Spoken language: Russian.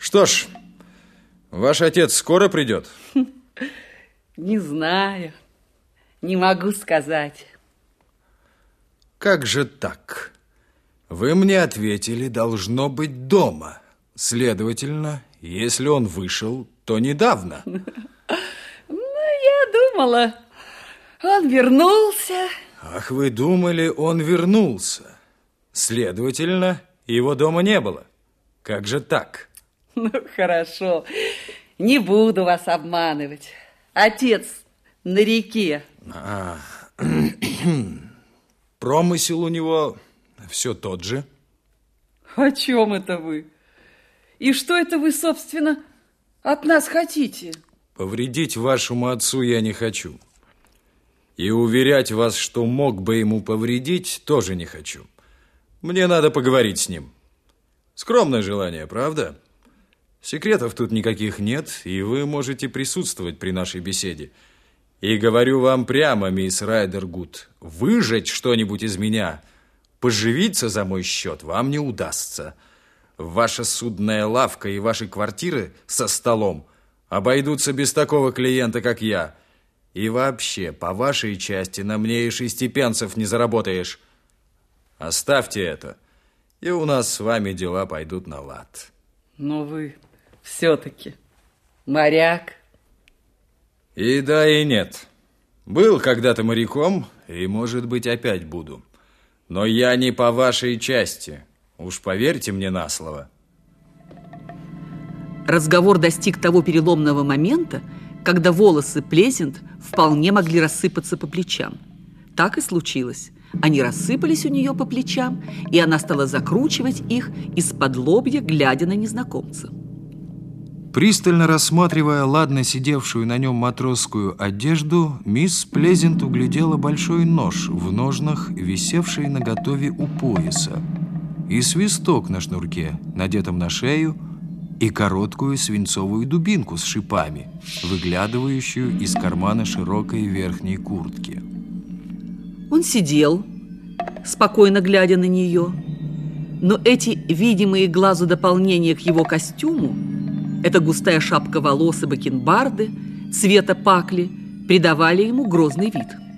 Что ж, ваш отец скоро придет? Не знаю. Не могу сказать. Как же так? Вы мне ответили, должно быть дома. Следовательно, если он вышел, то недавно. Ну, я думала, он вернулся. Ах, вы думали, он вернулся. Следовательно, его дома не было. Как же так? Ну, хорошо. Не буду вас обманывать. Отец на реке. А, промысел у него все тот же. О чем это вы? И что это вы, собственно, от нас хотите? Повредить вашему отцу я не хочу. И уверять вас, что мог бы ему повредить, тоже не хочу. Мне надо поговорить с ним. Скромное желание, правда? Секретов тут никаких нет, и вы можете присутствовать при нашей беседе. И говорю вам прямо, мисс Райдергуд, выжать что-нибудь из меня, поживиться за мой счет вам не удастся. Ваша судная лавка и ваши квартиры со столом обойдутся без такого клиента, как я. И вообще, по вашей части на мне и шестипенцев не заработаешь. Оставьте это, и у нас с вами дела пойдут на лад. Но вы все-таки моряк. И да, и нет. Был когда-то моряком, и, может быть, опять буду. Но я не по вашей части. Уж поверьте мне на слово. Разговор достиг того переломного момента, когда волосы Плезент вполне могли рассыпаться по плечам. Так и случилось. Они рассыпались у нее по плечам, и она стала закручивать их из-под лобья, глядя на незнакомца. Пристально рассматривая ладно сидевшую на нем матросскую одежду, мисс Плезент углядела большой нож в ножнах, висевший на готове у пояса, и свисток на шнурке, надетом на шею, и короткую свинцовую дубинку с шипами, выглядывающую из кармана широкой верхней куртки. Он сидел, спокойно глядя на нее, но эти видимые глазу дополнения к его костюму, эта густая шапка волос и бакенбарды, цвета пакли, придавали ему грозный вид –